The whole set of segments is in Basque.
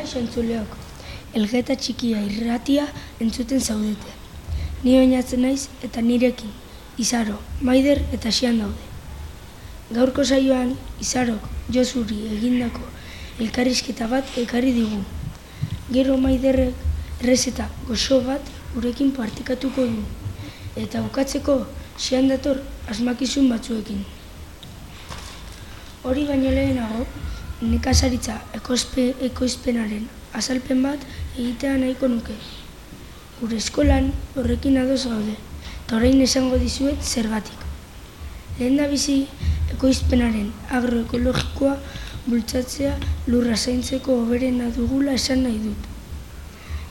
Kaixo entzuleok, elgeta txikia irratia entzuten zaudete. Ni oinatzen naiz eta nirekin, Izaro, Maider eta Xian daude. Gaurko saioan, Izarok, Josuri egindako elkarrizketa bat ekarri digu. Gero Maiderrek errezeta goxo bat gurekin partikatuko du. Eta bukatzeko, Xian dator asmakizun batzuekin. Hori baino lehenago, nekazaritza ekospe, ekoizpenaren azalpen bat egitea nahiko nuke. Gure eskolan horrekin ados gaude, eta orain esango dizuet zergatik. Lehen da bizi, ekoizpenaren agroekologikoa bultzatzea lurra zaintzeko oberena dugula esan nahi dut.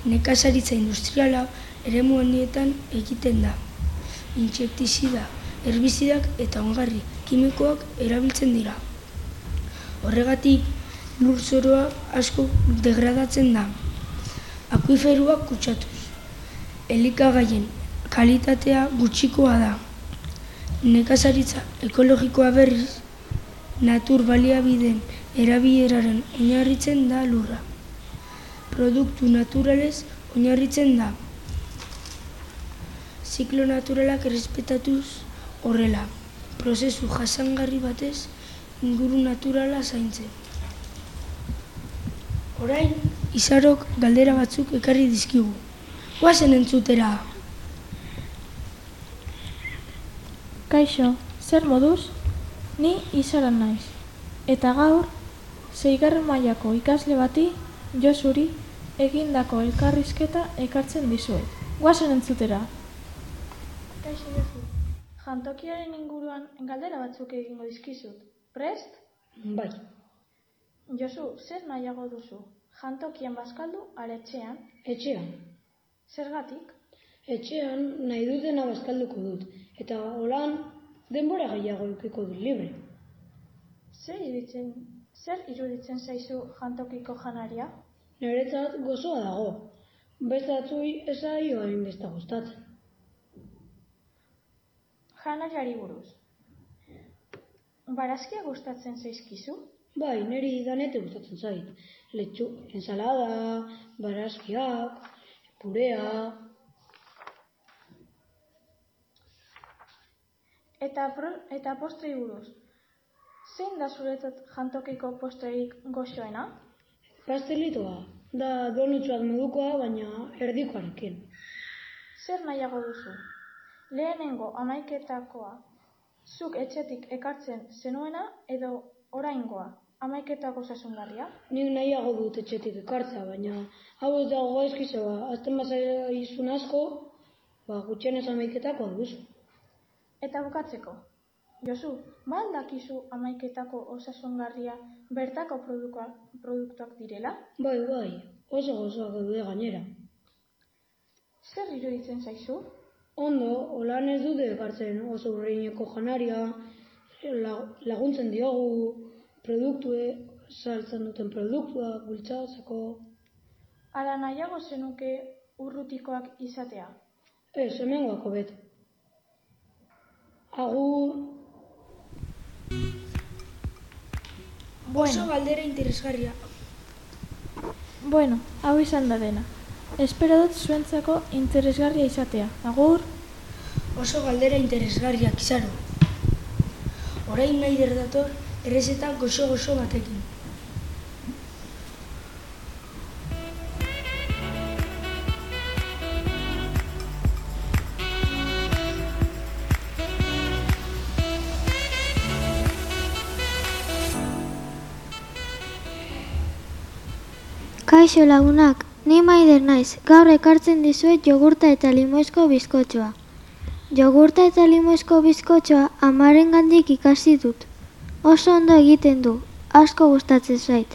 Nekazaritza industriala ere handietan egiten da. Intsektizida, herbizidak eta ongarri kimikoak erabiltzen dira. Horregatik, lur zoroa asko degradatzen da. Akuiferuak kutsatuz. Elikagaien kalitatea gutxikoa da. Nekazaritza ekologikoa berriz, natur baliabideen erabileraren oinarritzen da lurra. Produktu naturalez oinarritzen da. Ziklo naturalak errespetatuz horrela. Prozesu jasangarri batez inguru naturala zaintzen. Orain, izarok galdera batzuk ekarri dizkigu. Guazen entzutera! Kaixo, zer moduz? Ni izaran naiz. Eta gaur, zeigarren mailako ikasle bati, Josuri, egindako elkarrizketa ekartzen dizuet. Guazen entzutera! Kaixo, Josu. Jantokiaren inguruan galdera batzuk egingo dizkizut. Prest? Bai. Josu, zer nahiago duzu? Jantokian bazkaldu, ara etxean? Zergatik? Etxean nahi dutena bazkalduko dut. Eta holan, denbora gehiago eukiko dut libre. Zer iruditzen, zer iruditzen zaizu jantokiko janaria? Niretzat gozoa dago. Beste atzui ez aio hain besta gustatzen. Janariari buruz. Barazkia gustatzen zaizkizu? Bai, niri danete gustatzen zait. Letxu, ensalada, barazkiak, purea... Eta, pro, eta postrei buruz. Zein da zuretzat jantokiko postreik goxoena? Pastelitoa, da donutsuak modukoa, baina erdikoarekin. Zer nahiago duzu? Lehenengo amaiketakoa, zuk etxetik ekartzen zenuena edo oraingoa, amaiketako sasungarria? Nik nahiago dut etxetik ekartzea, baina hau ez dago gaizkizo ba, azten izun asko, ba, gutxienez amaiketakoa duzu. Eta bukatzeko, Josu, ba aldakizu amaiketako osasungarria bertako produktuak, produktuak direla? Bai, bai, oso gozoak daude gainera. Zer iruditzen zaizu? Ondo, holan ez dute ekartzen oso urreineko janaria, laguntzen diogu, produktue, saltzen duten produktua, bultzatzeko. Ala nahiago zenuke urrutikoak izatea? Ez, hemengoako bet. Agur... Oso galdera interesgarria. Bueno, hau izan da dena. Espero dut zuentzako interesgarria izatea. Agur! Oso galdera interesgarriak izaro. Orain nahi dator errezeta goxo-goxo batekin. Kaixo lagunak, ni maider naiz, gaur ekartzen dizuet jogurta eta limoizko bizkotxoa. Jogurta eta limoizko bizkotxoa amaren gandik ikasi dut. Oso ondo egiten du, asko gustatzen zait.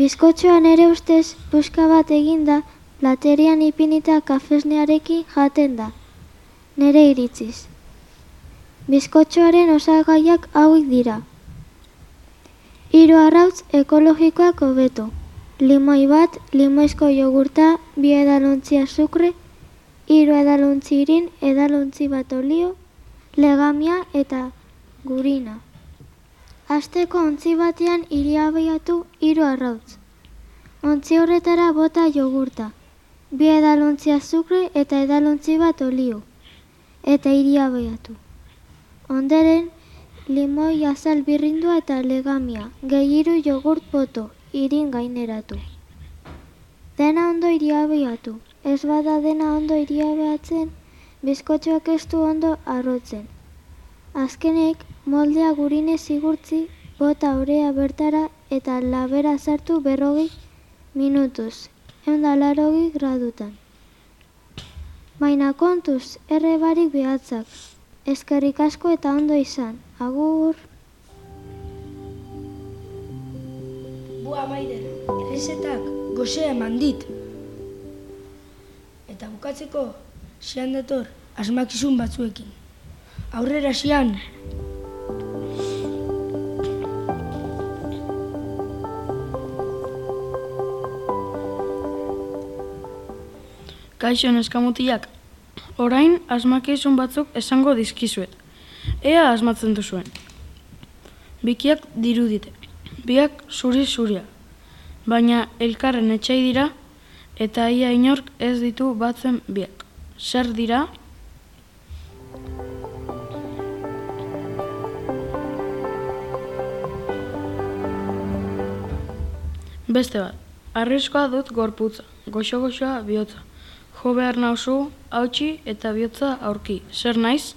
Bizkotxoan ere ustez, buska bat eginda, platerian ipinita kafesnearekin jaten da. Nere iritziz. Bizkotxoaren osagaiak hauik dira. Hiru arrautz ekologikoak hobeto. Limoi bat, limoizko jogurta, bi edalontzi azukre, hiru edalontzi irin, edalontzi bat olio, legamia eta gurina. Asteko ontzi batean iriabiatu hiru arrautz. Ontzi horretara bota jogurta. Bi edalontzi azukre eta edalontzi bat olio. Eta iria behiatu. Onderen, limoi azal birrindua eta legamia, gehiru jogurt boto, irin gaineratu. Dena ondo iria behiatu. Ez bada dena ondo iria behatzen, bizkotxoak ez du ondo arrotzen. Azkenek, moldea gurine zigurtzi, bota orea bertara eta labera sartu berrogi minutuz, eunda larogi gradutan. Baina kontuz, erre barik behatzak, eskerrik asko eta ondo izan, agur. Bua maider, errezetak gozea eman dit. Eta bukatzeko, sian dator, asmakizun batzuekin. Aurrera sian! Kaixo neskamutiak, orain asmakizun batzuk esango dizkizuet. Ea asmatzen duzuen. Bikiak dirudite, biak zuri-zuria, baina elkarren etxai dira eta ia inork ez ditu batzen biak. Zer dira? Beste bat, arriskoa dut gorputza, goxo-goxoa bihotza. Jo behar nauzu, hautsi eta bihotza aurki. Zer naiz?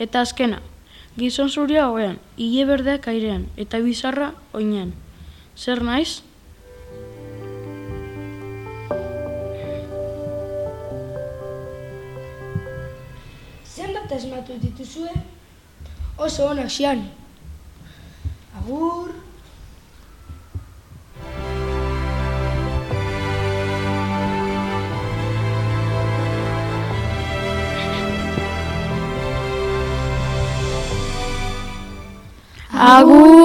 Eta azkena, gizon zuria hogean, hile berdeak airean, eta bizarra oinean. Zer naiz? Zenbat asmatu dituzue? Oso onak sian. Agur! Agur!